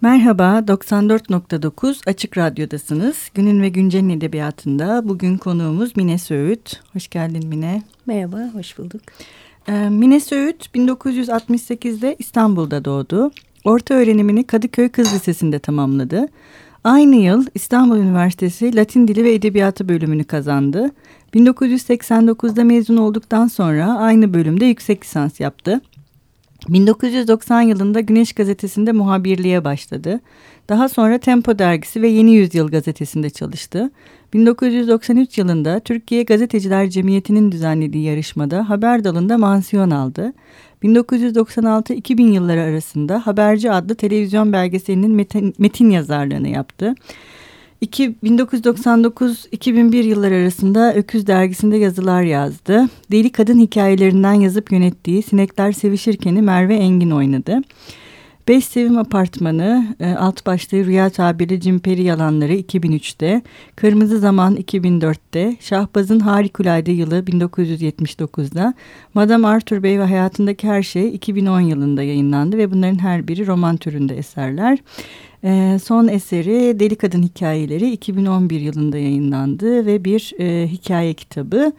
Merhaba, 94.9 Açık Radyo'dasınız. Günün ve Güncel'in edebiyatında bugün konuğumuz Mine Söğüt. Hoş geldin Mine. Merhaba, hoş bulduk. Ee, Mine Söğüt 1968'de İstanbul'da doğdu. Orta öğrenimini Kadıköy Kız Lisesi'nde tamamladı. Aynı yıl İstanbul Üniversitesi Latin Dili ve Edebiyatı bölümünü kazandı. 1989'da mezun olduktan sonra aynı bölümde yüksek lisans yaptı. 1990 yılında Güneş Gazetesi'nde muhabirliğe başladı. Daha sonra Tempo Dergisi ve Yeni Yüzyıl Gazetesi'nde çalıştı. 1993 yılında Türkiye Gazeteciler Cemiyeti'nin düzenlediği yarışmada haber dalında mansiyon aldı. 1996-2000 yılları arasında Haberci adlı televizyon belgeselinin metin, metin yazarlığını yaptı. 1999-2001 yılları arasında Öküz dergisinde yazılar yazdı. Deli kadın hikayelerinden yazıp yönettiği Sinekler Sevişirken'i Merve Engin oynadı. Beş Sevim Apartmanı, e, alt başlığı Rüya Tabiri Cimperi Yalanları 2003'te, Kırmızı Zaman 2004'te, Şahbaz'ın Harikulade Yılı 1979'da, Madame Arthur Bey ve Hayatındaki Her Şey 2010 yılında yayınlandı ve bunların her biri roman türünde eserler. E, son eseri Deli Kadın Hikayeleri 2011 yılında yayınlandı ve bir e, hikaye kitabı.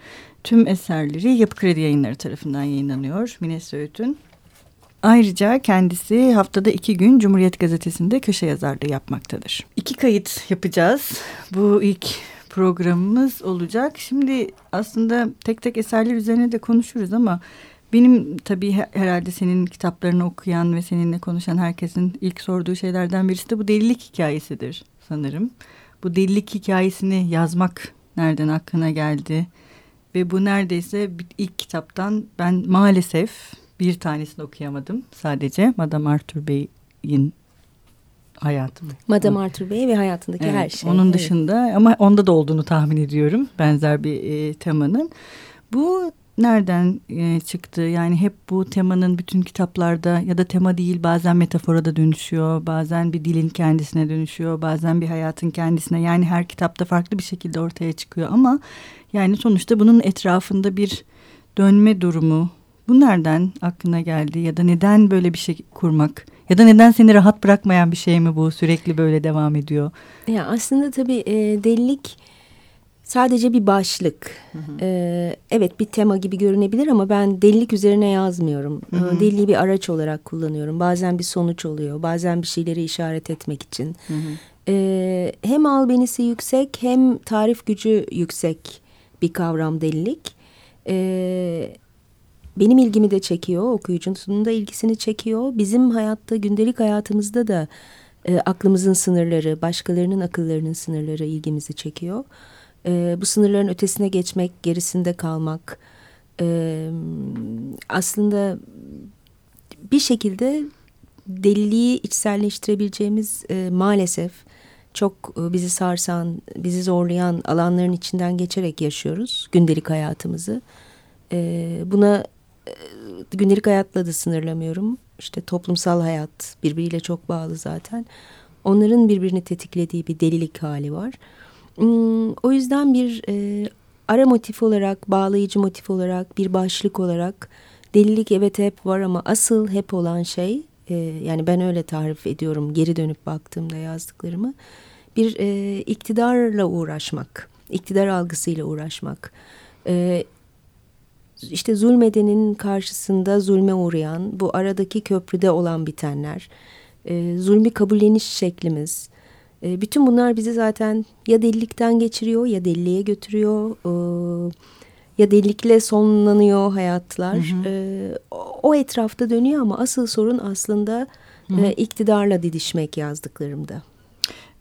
Tüm eserleri Yapı Kredi Yayınları tarafından yayınlanıyor. Mine Söğüt'ün. Ayrıca kendisi haftada iki gün Cumhuriyet Gazetesi'nde köşe yazarlığı yapmaktadır. İki kayıt yapacağız. Bu ilk programımız olacak. Şimdi aslında tek tek eserler üzerine de konuşuruz ama benim tabii herhalde senin kitaplarını okuyan ve seninle konuşan herkesin ilk sorduğu şeylerden birisi de bu delilik hikayesidir sanırım. Bu delilik hikayesini yazmak nereden aklına geldi? Ve bu neredeyse ilk kitaptan ben maalesef bir tanesini okuyamadım sadece. Madame Arthur Bey'in hayatı. Madame Arthur Bey ve hayatındaki evet, her şey. Onun evet. dışında ama onda da olduğunu tahmin ediyorum benzer bir e, temanın. Bu nereden e, çıktı? Yani hep bu temanın bütün kitaplarda ya da tema değil bazen metafora da dönüşüyor. Bazen bir dilin kendisine dönüşüyor. Bazen bir hayatın kendisine. Yani her kitapta farklı bir şekilde ortaya çıkıyor ama yani sonuçta bunun etrafında bir dönme durumu. Bu nereden aklına geldi ya da neden böyle bir şey kurmak? Ya da neden seni rahat bırakmayan bir şey mi bu? Sürekli böyle devam ediyor. Ya aslında tabii e, delilik sadece bir başlık. Hı hı. Ee, evet bir tema gibi görünebilir ama ben delilik üzerine yazmıyorum. Hı hı. Deliliği bir araç olarak kullanıyorum. Bazen bir sonuç oluyor. Bazen bir şeyleri işaret etmek için. Hı hı. Ee, hem albenisi yüksek hem tarif gücü yüksek bir kavram delilik. Ee, benim ilgimi de çekiyor. Okuyucunun da ilgisini çekiyor. Bizim hayatta gündelik hayatımızda da e, aklımızın sınırları, başkalarının akıllarının sınırları ilgimizi çekiyor e, bu sınırların ötesine geçmek, gerisinde kalmak e, aslında bir şekilde deliliği içselleştirebileceğimiz e, maalesef çok e, bizi sarsan, bizi zorlayan alanların içinden geçerek yaşıyoruz gündelik hayatımızı. E, buna gündelik hayatla da sınırlamıyorum. İşte toplumsal hayat birbiriyle çok bağlı zaten. Onların birbirini tetiklediği bir delilik hali var. Hmm, o yüzden bir e, ara motif olarak, bağlayıcı motif olarak, bir başlık olarak delilik evet hep var ama asıl hep olan şey, e, yani ben öyle tarif ediyorum geri dönüp baktığımda yazdıklarımı, bir e, iktidarla uğraşmak, iktidar algısıyla uğraşmak. E, işte zulmedenin karşısında zulme uğrayan, bu aradaki köprüde olan bitenler, e, zulmü kabulleniş şeklimiz, e, bütün bunlar bizi zaten ya delilikten geçiriyor ya deliliğe götürüyor. E, ya delilikle sonlanıyor hayatlar. Hı hı. E, o etrafta dönüyor ama asıl sorun aslında hı hı. E, iktidarla didişmek yazdıklarımda.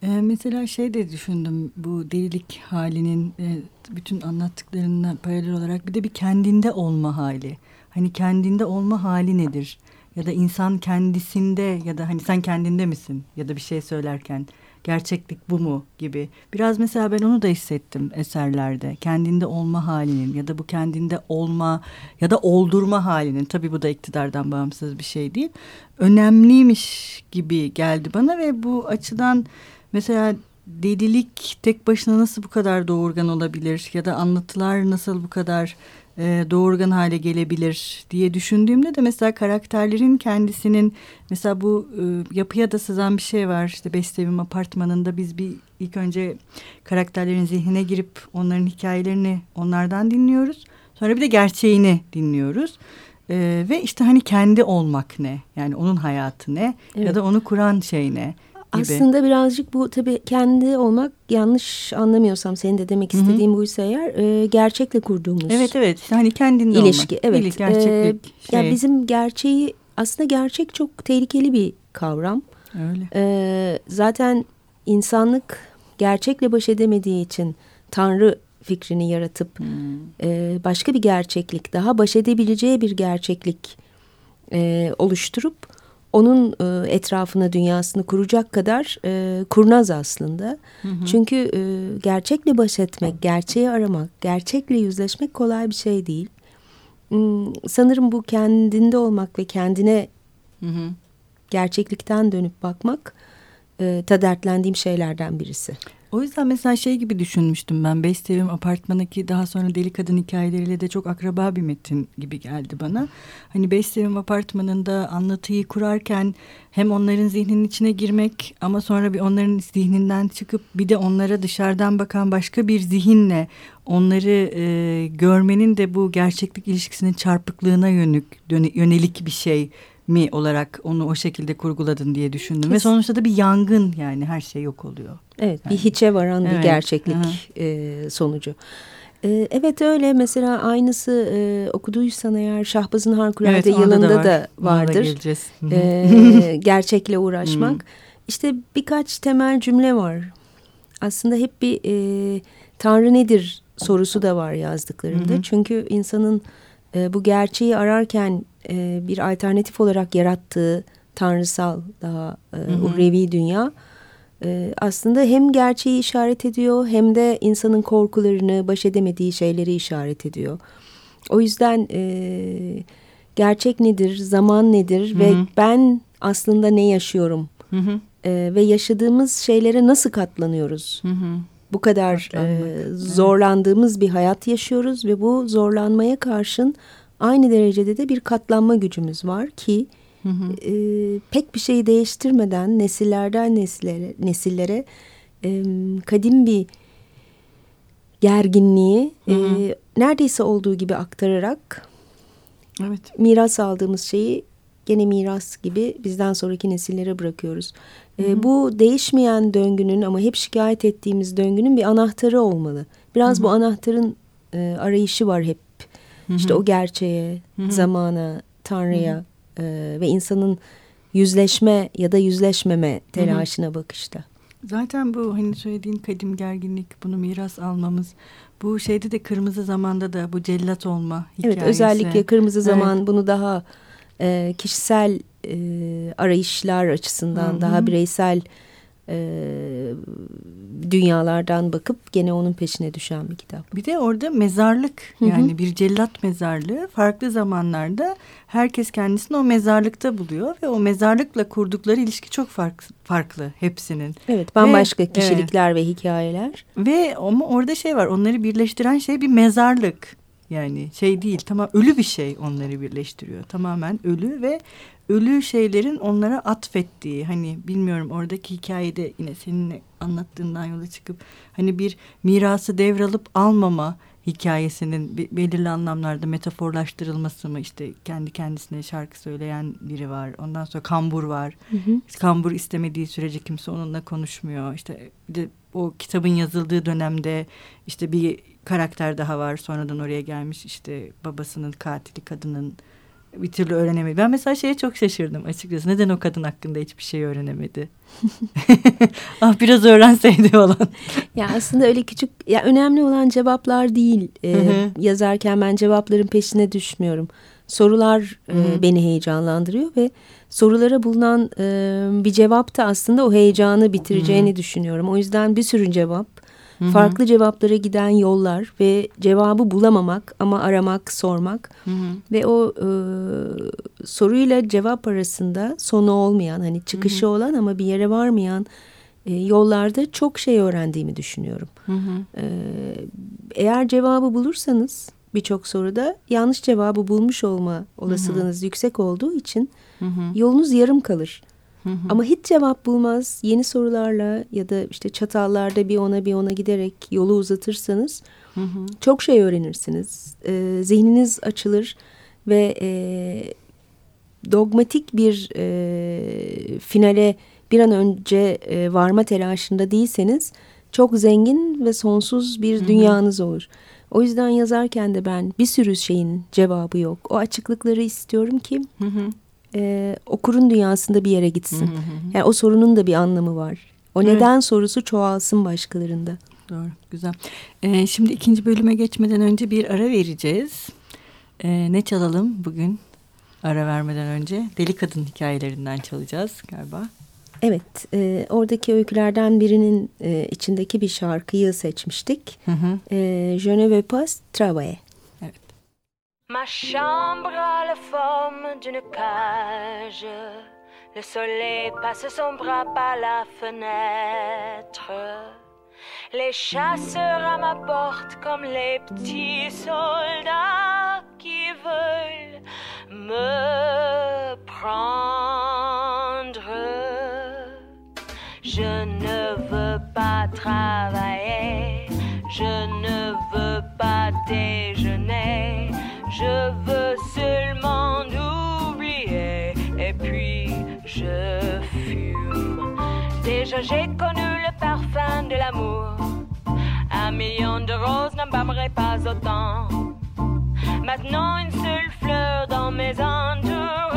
E, mesela şey de düşündüm bu delilik halinin e, bütün anlattıklarından paralel olarak bir de bir kendinde olma hali. Hani kendinde olma hali nedir? Ya da insan kendisinde ya da hani sen kendinde misin? Ya da bir şey söylerken gerçeklik bu mu gibi. Biraz mesela ben onu da hissettim eserlerde. Kendinde olma halinin ya da bu kendinde olma ya da oldurma halinin tabii bu da iktidardan bağımsız bir şey değil. Önemliymiş gibi geldi bana ve bu açıdan mesela delilik tek başına nasıl bu kadar doğurgan olabilir ya da anlatılar nasıl bu kadar e, doğurgan hale gelebilir diye düşündüğümde de mesela karakterlerin kendisinin mesela bu e, yapıya da sızan bir şey var. İşte Bestevim apartmanında biz bir ilk önce karakterlerin zihnine girip onların hikayelerini onlardan dinliyoruz. Sonra bir de gerçeğini dinliyoruz. Ee, ve işte hani kendi olmak ne? Yani onun hayatı ne? Evet. Ya da onu kuran şey ne? Gibi. Aslında birazcık bu tabii kendi olmak yanlış anlamıyorsam senin de demek istediğin Hı -hı. buysa eğer e, gerçekle kurduğumuz. Evet evet hani kendinde ilişki. Olmak. Evet. İlik, gerçeklik. Ee, şey. Yani bizim gerçeği aslında gerçek çok tehlikeli bir kavram. Öyle. Ee, zaten insanlık gerçekle baş edemediği için Tanrı fikrini yaratıp hmm. e, başka bir gerçeklik daha baş edebileceği bir gerçeklik e, oluşturup onun e, etrafına dünyasını kuracak kadar e, kurnaz aslında. Hı hı. Çünkü e, gerçekle baş etmek, gerçeği aramak, gerçekle yüzleşmek kolay bir şey değil. Hmm, sanırım bu kendinde olmak ve kendine hı hı. gerçeklikten dönüp bakmak e, ta dertlendiğim şeylerden birisi. O yüzden mesela şey gibi düşünmüştüm ben. Bestevim apartmanındaki daha sonra Deli Kadın hikayeleriyle de çok akraba bir metin gibi geldi bana. Hani Bestevim apartmanında anlatıyı kurarken hem onların zihninin içine girmek ama sonra bir onların zihninden çıkıp bir de onlara dışarıdan bakan başka bir zihinle onları e, görmenin de bu gerçeklik ilişkisinin çarpıklığına yönük, yönelik bir şey mi olarak onu o şekilde kurguladın diye düşündüm. Kesin. Ve sonuçta da bir yangın yani her şey yok oluyor. Evet yani. bir hiçe varan evet. bir gerçeklik e, sonucu. E, evet öyle mesela aynısı e, okuduysan eğer Şahbaz'ın Harikulade evet, yılında da, var. da vardır. Da e, gerçekle uğraşmak. Hmm. İşte birkaç temel cümle var. Aslında hep bir e, Tanrı nedir sorusu da var yazdıklarında. Hı Çünkü insanın e, bu gerçeği ararken e, bir alternatif olarak yarattığı tanrısal daha e, uhrevi dünya e, aslında hem gerçeği işaret ediyor hem de insanın korkularını baş edemediği şeyleri işaret ediyor. O yüzden e, gerçek nedir, zaman nedir Hı -hı. ve ben aslında ne yaşıyorum Hı -hı. E, ve yaşadığımız şeylere nasıl katlanıyoruz? Hı -hı. Bu kadar e, zorlandığımız bir hayat yaşıyoruz ve bu zorlanmaya karşın aynı derecede de bir katlanma gücümüz var ki hı hı. E, pek bir şeyi değiştirmeden nesillerden nesillere, nesillere e, kadim bir gerginliği hı hı. E, neredeyse olduğu gibi aktararak evet. miras aldığımız şeyi gene miras gibi bizden sonraki nesillere bırakıyoruz. Hı hı. E, bu değişmeyen döngünün ama hep şikayet ettiğimiz döngünün bir anahtarı olmalı. Biraz hı hı. bu anahtarın e, arayışı var hep İşte o gerçeğe, zamana, Tanrı'ya. E, ve insanın yüzleşme ya da yüzleşmeme telaşına bakışta. Zaten bu hani söylediğin kadim gerginlik, bunu miras almamız, bu şeyde de kırmızı zamanda da bu cellat olma hikayesi. Evet özellikle kırmızı zaman evet. bunu daha e, kişisel e, arayışlar açısından, Hı -hı. daha bireysel dünyalardan bakıp gene onun peşine düşen bir kitap. Bir de orada mezarlık yani bir cellat mezarlığı farklı zamanlarda herkes kendisini o mezarlıkta buluyor ve o mezarlıkla kurdukları ilişki çok farklı, farklı hepsinin. Evet bambaşka ve, kişilikler evet. ve hikayeler. Ve ama orada şey var onları birleştiren şey bir mezarlık. Yani şey değil tamam ölü bir şey onları birleştiriyor. Tamamen ölü ve ölü şeylerin onlara atfettiği hani bilmiyorum oradaki hikayede yine seninle anlattığından yola çıkıp hani bir mirası devralıp almama hikayesinin belirli anlamlarda metaforlaştırılması mı işte kendi kendisine şarkı söyleyen biri var ondan sonra kambur var hı hı. kambur istemediği sürece kimse onunla konuşmuyor işte bir de o kitabın yazıldığı dönemde işte bir karakter daha var sonradan oraya gelmiş işte babasının katili kadının bir türlü öğrenemedi. Ben mesela şeye çok şaşırdım açıkçası. Neden o kadın hakkında hiçbir şey öğrenemedi? ah biraz öğrenseydi falan. ya aslında öyle küçük ya önemli olan cevaplar değil. Ee, yazarken ben cevapların peşine düşmüyorum. Sorular e, beni heyecanlandırıyor ve sorulara bulunan e, bir cevap da aslında o heyecanı bitireceğini düşünüyorum. O yüzden bir sürü cevap Hı -hı. Farklı cevaplara giden yollar ve cevabı bulamamak ama aramak, sormak Hı -hı. ve o e, soruyla cevap arasında sonu olmayan hani çıkışı Hı -hı. olan ama bir yere varmayan e, yollarda çok şey öğrendiğimi düşünüyorum. Hı hı. E, eğer cevabı bulursanız birçok soruda yanlış cevabı bulmuş olma olasılığınız hı hı. yüksek olduğu için hı hı. yolunuz yarım kalır. Hı hı. Ama hiç cevap bulmaz yeni sorularla ya da işte çatallarda bir ona bir ona giderek yolu uzatırsanız hı hı. çok şey öğrenirsiniz. E, zihniniz açılır ve e, dogmatik bir e, finale bir an önce e, varma telaşında değilseniz çok zengin ve sonsuz bir Hı -hı. dünyanız olur. O yüzden yazarken de ben bir sürü şeyin cevabı yok. O açıklıkları istiyorum ki Hı -hı. E, okurun dünyasında bir yere gitsin. Hı -hı. Yani o sorunun da bir anlamı var. O evet. neden sorusu çoğalsın başkalarında. Doğru, güzel. Ee, şimdi ikinci bölüme geçmeden önce bir ara vereceğiz. Ee, ne çalalım bugün? Ara vermeden önce Deli Kadın hikayelerinden çalacağız galiba. Evet, e, oradaki öykülerden birinin e, içindeki bir şarkıyı seçmiştik. Hı hı. E, Je ne veux pas travailler. Ma chambre a la forme d'une cage. Le soleil passe son bras par la fenêtre. Les chasseurs à ma porte comme les petits soldats qui veulent me prendre. Je ne veux pas travailler, je ne veux pas déjeuner, je veux seulement oublier et puis je fume. Déjà j'ai connu le parfum de l'amour, un million de roses n'embâmerait pas autant. Maintenant une seule fleur dans mes entourages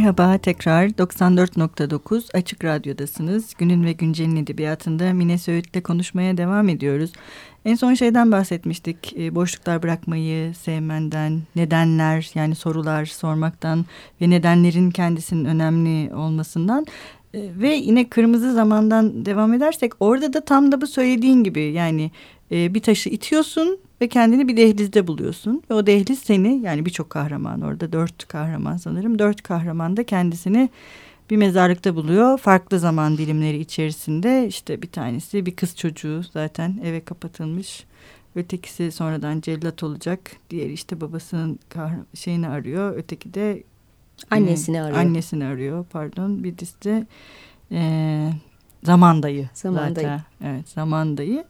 Merhaba tekrar 94.9 Açık Radyo'dasınız. Günün ve Güncel'in edebiyatında Mine Söğüt'le konuşmaya devam ediyoruz. En son şeyden bahsetmiştik. E, boşluklar bırakmayı, sevmenden, nedenler yani sorular sormaktan ve nedenlerin kendisinin önemli olmasından. E, ve yine kırmızı zamandan devam edersek orada da tam da bu söylediğin gibi yani e, bir taşı itiyorsun ve kendini bir dehlizde buluyorsun. Ve o dehliz seni yani birçok kahraman orada dört kahraman sanırım dört kahraman da kendisini bir mezarlıkta buluyor. Farklı zaman dilimleri içerisinde işte bir tanesi bir kız çocuğu zaten eve kapatılmış. Ötekisi sonradan cellat olacak. Diğeri işte babasının şeyini arıyor. Öteki de annesini e, arıyor. Annesini arıyor pardon. Bir de e, zamandayı. Zamandayı. Zaten. Evet zamandayı.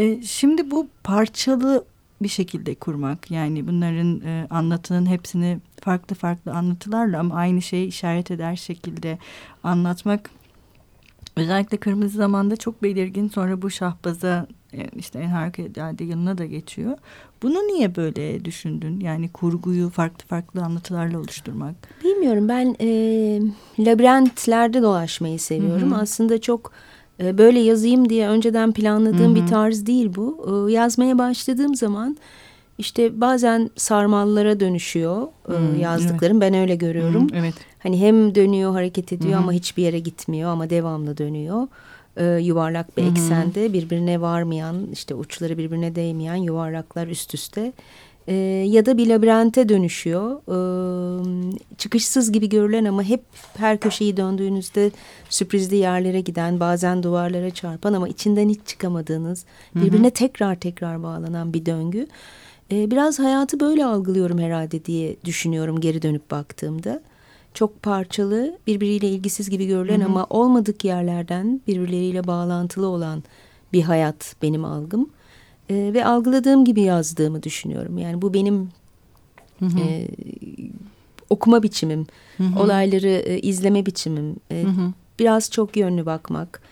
E, şimdi bu parçalı bir şekilde kurmak yani bunların e, anlatının hepsini farklı farklı anlatılarla ama aynı şeyi işaret eder şekilde anlatmak özellikle kırmızı zamanda çok belirgin sonra bu şahbaza işte en harikulade yılına da geçiyor. Bunu niye böyle düşündün? Yani kurguyu farklı farklı anlatılarla oluşturmak. Bilmiyorum ben e, labirentlerde dolaşmayı seviyorum. Hı hı. Aslında çok e, böyle yazayım diye önceden planladığım hı hı. bir tarz değil bu. E, yazmaya başladığım zaman işte bazen sarmallara dönüşüyor hmm, yazdıklarım. Evet. Ben öyle görüyorum. Hmm, evet. Hani hem dönüyor, hareket ediyor hmm. ama hiçbir yere gitmiyor ama devamlı dönüyor. Ee, yuvarlak bir hmm. eksende birbirine varmayan, işte uçları birbirine değmeyen yuvarlaklar üst üste. Ee, ya da bir labirente dönüşüyor. Ee, çıkışsız gibi görülen ama hep her köşeyi döndüğünüzde sürprizli yerlere giden, bazen duvarlara çarpan ama içinden hiç çıkamadığınız, birbirine hmm. tekrar tekrar bağlanan bir döngü. E, biraz hayatı böyle algılıyorum herhalde diye düşünüyorum geri dönüp baktığımda. Çok parçalı, birbiriyle ilgisiz gibi görülen Hı -hı. ama olmadık yerlerden birbirleriyle bağlantılı olan bir hayat benim algım. E, ve algıladığım gibi yazdığımı düşünüyorum. Yani bu benim Hı -hı. E, okuma biçimim, Hı -hı. olayları e, izleme biçimim. E, Hı -hı. Biraz çok yönlü bakmak,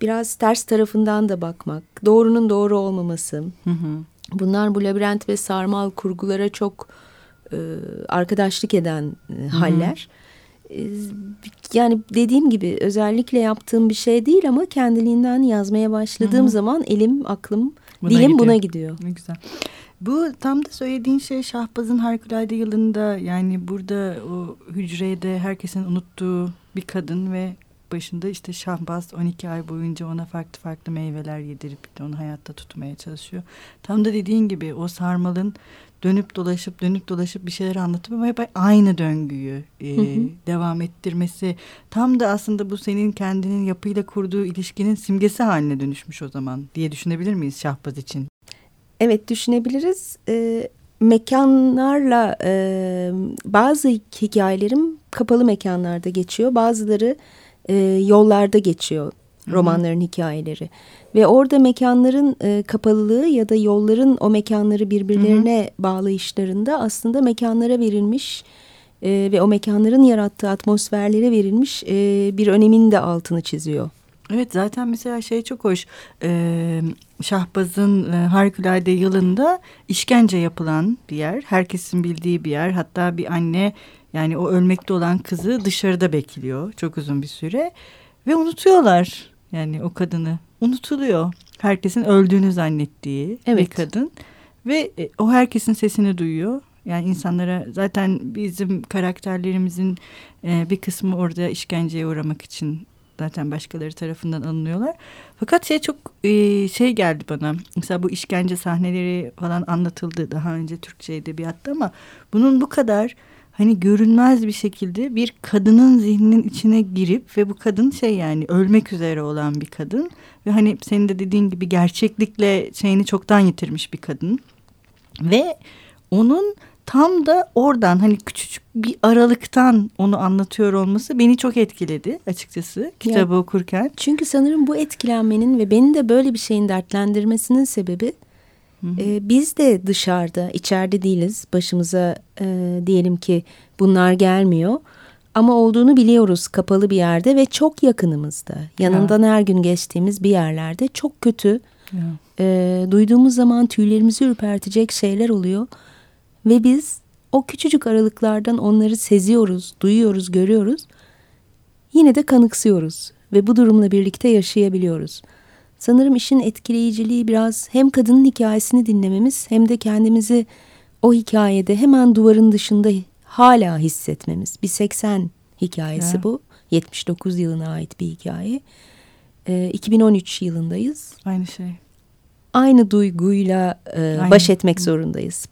biraz ters tarafından da bakmak, doğrunun doğru olmaması. Hı hı. Bunlar bu labirent ve sarmal kurgulara çok e, arkadaşlık eden e, haller. E, yani dediğim gibi özellikle yaptığım bir şey değil ama kendiliğinden yazmaya başladığım Hı -hı. zaman elim, aklım, buna dilim gidiyor. buna gidiyor. Ne güzel. Bu tam da söylediğin şey Şahbaz'ın harikulade yılında yani burada o hücrede herkesin unuttuğu bir kadın ve başında işte Şahbaz 12 ay boyunca ona farklı farklı meyveler yedirip de onu hayatta tutmaya çalışıyor. Tam da dediğin gibi o sarmalın dönüp dolaşıp dönüp dolaşıp bir şeyler anlatıp ama hep aynı döngüyü e, hı hı. devam ettirmesi tam da aslında bu senin kendinin yapıyla kurduğu ilişkinin simgesi haline dönüşmüş o zaman diye düşünebilir miyiz Şahbaz için? Evet düşünebiliriz. Ee, mekanlarla e, bazı hikayelerim kapalı mekanlarda geçiyor. Bazıları e, yollarda geçiyor romanların hikayeleri. Ve orada mekanların e, kapalılığı ya da yolların o mekanları birbirlerine Hı -hı. bağlayışlarında aslında mekanlara verilmiş e, ve o mekanların yarattığı atmosferlere verilmiş e, bir önemin de altını çiziyor. Evet zaten mesela şey çok hoş. Ee, Şahbaz'ın e, harikulade yılında işkence yapılan bir yer. Herkesin bildiği bir yer. Hatta bir anne yani o ölmekte olan kızı dışarıda bekliyor çok uzun bir süre. Ve unutuyorlar yani o kadını. Unutuluyor. Herkesin öldüğünü zannettiği evet. bir kadın. Ve e, o herkesin sesini duyuyor. Yani insanlara zaten bizim karakterlerimizin e, bir kısmı orada işkenceye uğramak için zaten başkaları tarafından alınıyorlar. Fakat şey çok e, şey geldi bana. Mesela bu işkence sahneleri falan anlatıldı daha önce Türkçe edebiyatta ama bunun bu kadar hani görünmez bir şekilde bir kadının zihninin içine girip ve bu kadın şey yani ölmek üzere olan bir kadın ve hani senin de dediğin gibi gerçeklikle şeyini çoktan yitirmiş bir kadın ve onun tam da oradan hani küçücük bir aralıktan onu anlatıyor olması beni çok etkiledi açıkçası kitabı ya, okurken. Çünkü sanırım bu etkilenmenin ve beni de böyle bir şeyin dertlendirmesinin sebebi e, biz de dışarıda, içeride değiliz. Başımıza e, diyelim ki bunlar gelmiyor. Ama olduğunu biliyoruz kapalı bir yerde ve çok yakınımızda. Yanından ya. her gün geçtiğimiz bir yerlerde çok kötü. E, duyduğumuz zaman tüylerimizi ürpertecek şeyler oluyor. Ve biz o küçücük aralıklardan onları seziyoruz, duyuyoruz, görüyoruz. Yine de kanıksıyoruz ve bu durumla birlikte yaşayabiliyoruz. Sanırım işin etkileyiciliği biraz hem kadının hikayesini dinlememiz hem de kendimizi o hikayede hemen duvarın dışında hala hissetmemiz. Bir 80 hikayesi ya. bu. 79 yılına ait bir hikaye. Ee, 2013 yılındayız. Aynı şey. Aynı duyguyla e, Aynı. baş etmek zorundayız.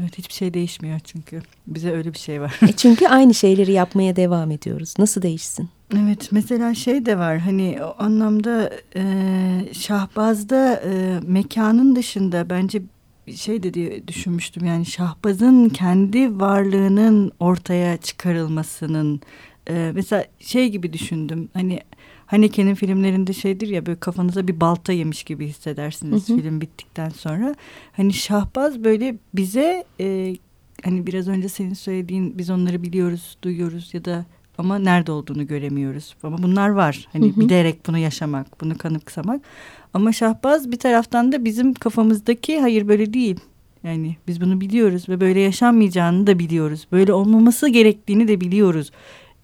Evet hiçbir şey değişmiyor çünkü. Bize öyle bir şey var. e çünkü aynı şeyleri yapmaya devam ediyoruz. Nasıl değişsin? Evet mesela şey de var hani o anlamda e, Şahbaz'da e, mekanın dışında bence şey de diye düşünmüştüm yani Şahbaz'ın kendi varlığının ortaya çıkarılmasının e, mesela şey gibi düşündüm hani Haneke'nin filmlerinde şeydir ya böyle kafanıza bir balta yemiş gibi hissedersiniz hı hı. film bittikten sonra. Hani Şahbaz böyle bize e, hani biraz önce senin söylediğin biz onları biliyoruz, duyuyoruz ya da ama nerede olduğunu göremiyoruz. Ama bunlar var. Hani hı hı. bilerek bunu yaşamak, bunu kanıksamak. Ama Şahbaz bir taraftan da bizim kafamızdaki hayır böyle değil. Yani biz bunu biliyoruz ve böyle yaşanmayacağını da biliyoruz. Böyle olmaması gerektiğini de biliyoruz.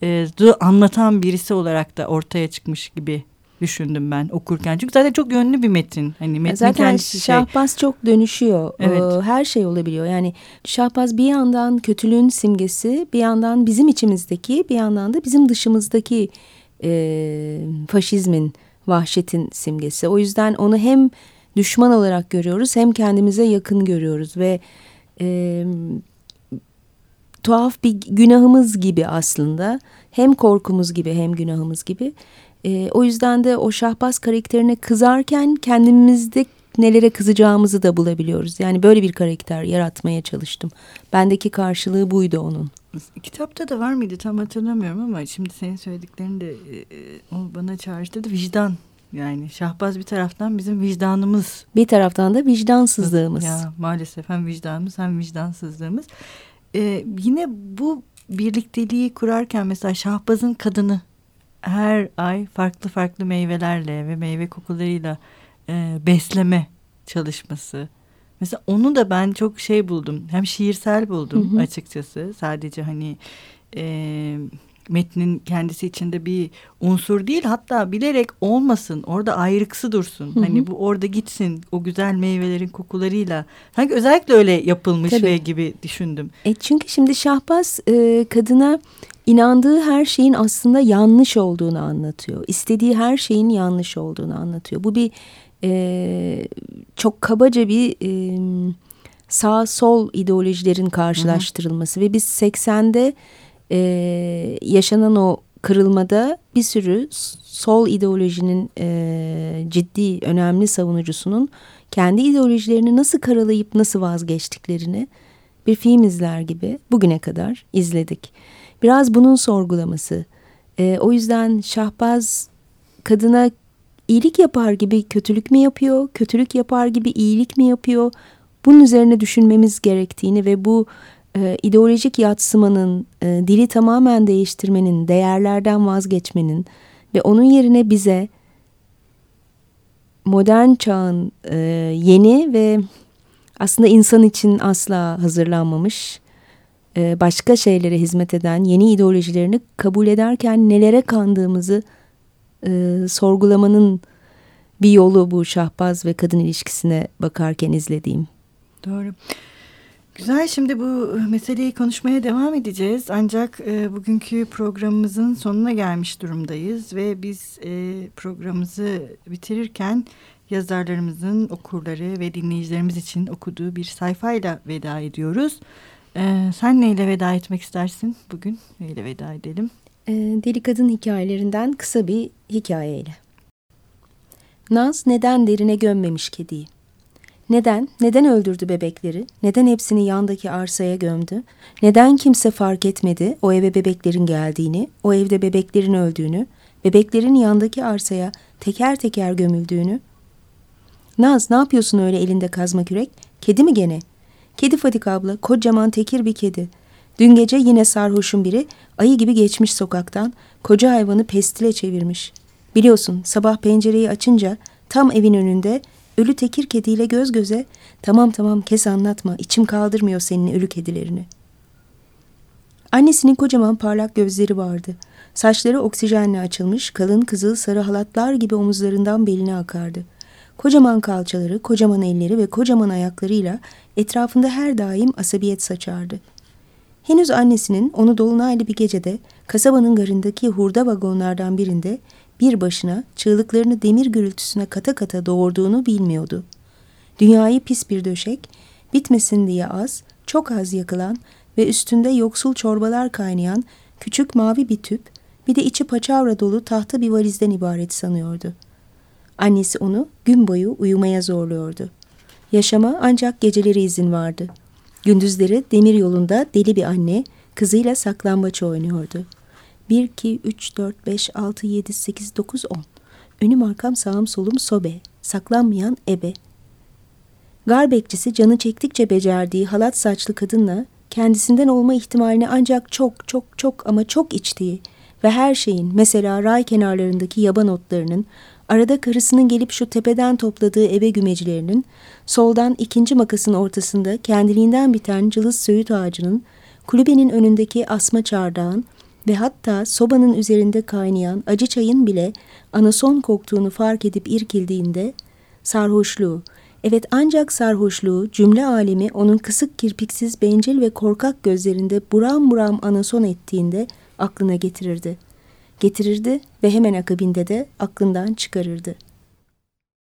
Ee, anlatan birisi olarak da ortaya çıkmış gibi düşündüm ben okurken. Çünkü zaten çok yönlü bir metin. Hani metin zaten şey. Şahbaz şey. çok dönüşüyor. Evet. Ee, her şey olabiliyor. Yani Şahbaz bir yandan kötülüğün simgesi, bir yandan bizim içimizdeki, bir yandan da bizim dışımızdaki e, faşizmin, vahşetin simgesi. O yüzden onu hem düşman olarak görüyoruz hem kendimize yakın görüyoruz ve e, tuhaf bir günahımız gibi aslında hem korkumuz gibi hem günahımız gibi e, o yüzden de o şahbaz karakterine kızarken kendimizde nelere kızacağımızı da bulabiliyoruz. Yani böyle bir karakter yaratmaya çalıştım. Bendeki karşılığı buydu onun. Kitapta da var mıydı tam hatırlamıyorum ama şimdi senin söylediklerini de e, e o bana çağrıştırdı. Vicdan yani Şahbaz bir taraftan bizim vicdanımız. Bir taraftan da vicdansızlığımız. Ya maalesef hem vicdanımız hem vicdansızlığımız. Ee, yine bu birlikteliği kurarken mesela Şahbaz'ın kadını her ay farklı farklı meyvelerle ve meyve kokularıyla e, besleme çalışması. Mesela onu da ben çok şey buldum. Hem şiirsel buldum hı hı. açıkçası. Sadece hani e, metnin kendisi içinde bir unsur değil. Hatta bilerek olmasın. Orada ayrıksı dursun. Hı hı. Hani bu orada gitsin. O güzel meyvelerin kokularıyla. Sanki özellikle öyle yapılmış Tabii. ve gibi düşündüm. E çünkü şimdi Şahbaz e, kadına inandığı her şeyin aslında yanlış olduğunu anlatıyor. İstediği her şeyin yanlış olduğunu anlatıyor. Bu bir e, çok kabaca bir e, sağ sol ideolojilerin karşılaştırılması hı hı. ve biz 80'de e, yaşanan o kırılmada bir sürü sol ideolojinin e, ciddi önemli savunucusunun kendi ideolojilerini nasıl karalayıp nasıl vazgeçtiklerini bir film izler gibi bugüne kadar izledik. Biraz bunun sorgulaması. E, o yüzden Şahbaz kadına iyilik yapar gibi kötülük mü yapıyor, kötülük yapar gibi iyilik mi yapıyor? Bunun üzerine düşünmemiz gerektiğini ve bu e, ideolojik yatsımanın, e, dili tamamen değiştirmenin, değerlerden vazgeçmenin ve onun yerine bize modern çağın e, yeni ve aslında insan için asla hazırlanmamış e, başka şeylere hizmet eden yeni ideolojilerini kabul ederken nelere kandığımızı e, sorgulamanın bir yolu bu şahbaz ve kadın ilişkisine bakarken izlediğim. Doğru. Güzel şimdi bu meseleyi konuşmaya devam edeceğiz ancak e, bugünkü programımızın sonuna gelmiş durumdayız ve biz e, programımızı bitirirken yazarlarımızın okurları ve dinleyicilerimiz için okuduğu bir sayfayla veda ediyoruz. Ee, sen neyle veda etmek istersin bugün? Neyle veda edelim? Ee, Deli Kadın hikayelerinden kısa bir hikayeyle. Naz neden derine gömmemiş kediyi? Neden? Neden öldürdü bebekleri? Neden hepsini yandaki arsaya gömdü? Neden kimse fark etmedi o eve bebeklerin geldiğini, o evde bebeklerin öldüğünü, bebeklerin yandaki arsaya teker teker gömüldüğünü? Naz ne yapıyorsun öyle elinde kazma kürek? Kedi mi gene? Kedi Fadik abla kocaman tekir bir kedi. Dün gece yine sarhoşun biri ayı gibi geçmiş sokaktan koca hayvanı pestile çevirmiş. Biliyorsun sabah pencereyi açınca tam evin önünde ölü tekir kediyle göz göze tamam tamam kes anlatma içim kaldırmıyor senin ölü kedilerini. Annesinin kocaman parlak gözleri vardı. Saçları oksijenle açılmış kalın kızıl sarı halatlar gibi omuzlarından beline akardı. Kocaman kalçaları, kocaman elleri ve kocaman ayaklarıyla etrafında her daim asabiyet saçardı. Henüz annesinin onu dolunaylı bir gecede kasabanın garındaki hurda vagonlardan birinde bir başına çığlıklarını demir gürültüsüne kata kata doğurduğunu bilmiyordu. Dünyayı pis bir döşek, bitmesin diye az, çok az yakılan ve üstünde yoksul çorbalar kaynayan küçük mavi bir tüp, bir de içi paçavra dolu tahta bir valizden ibaret sanıyordu. Annesi onu gün boyu uyumaya zorluyordu. Yaşama ancak geceleri izin vardı. Gündüzleri demir yolunda deli bir anne kızıyla saklambaç oynuyordu. 1, 2, 3, 4, 5, 6, 7, 8, 9, 10. Önüm arkam sağım solum sobe. Saklanmayan ebe. Gar bekçisi canı çektikçe becerdiği halat saçlı kadınla kendisinden olma ihtimalini ancak çok çok çok ama çok içtiği, ve her şeyin mesela ray kenarlarındaki yaban otlarının, arada karısının gelip şu tepeden topladığı eve gümecilerinin, soldan ikinci makasın ortasında kendiliğinden biten cılız söğüt ağacının, kulübenin önündeki asma çardağın ve hatta sobanın üzerinde kaynayan acı çayın bile anason koktuğunu fark edip irkildiğinde sarhoşluğu, evet ancak sarhoşluğu cümle alemi onun kısık kirpiksiz bencil ve korkak gözlerinde buram buram anason ettiğinde aklına getirirdi. Getirirdi ve hemen akabinde de aklından çıkarırdı.''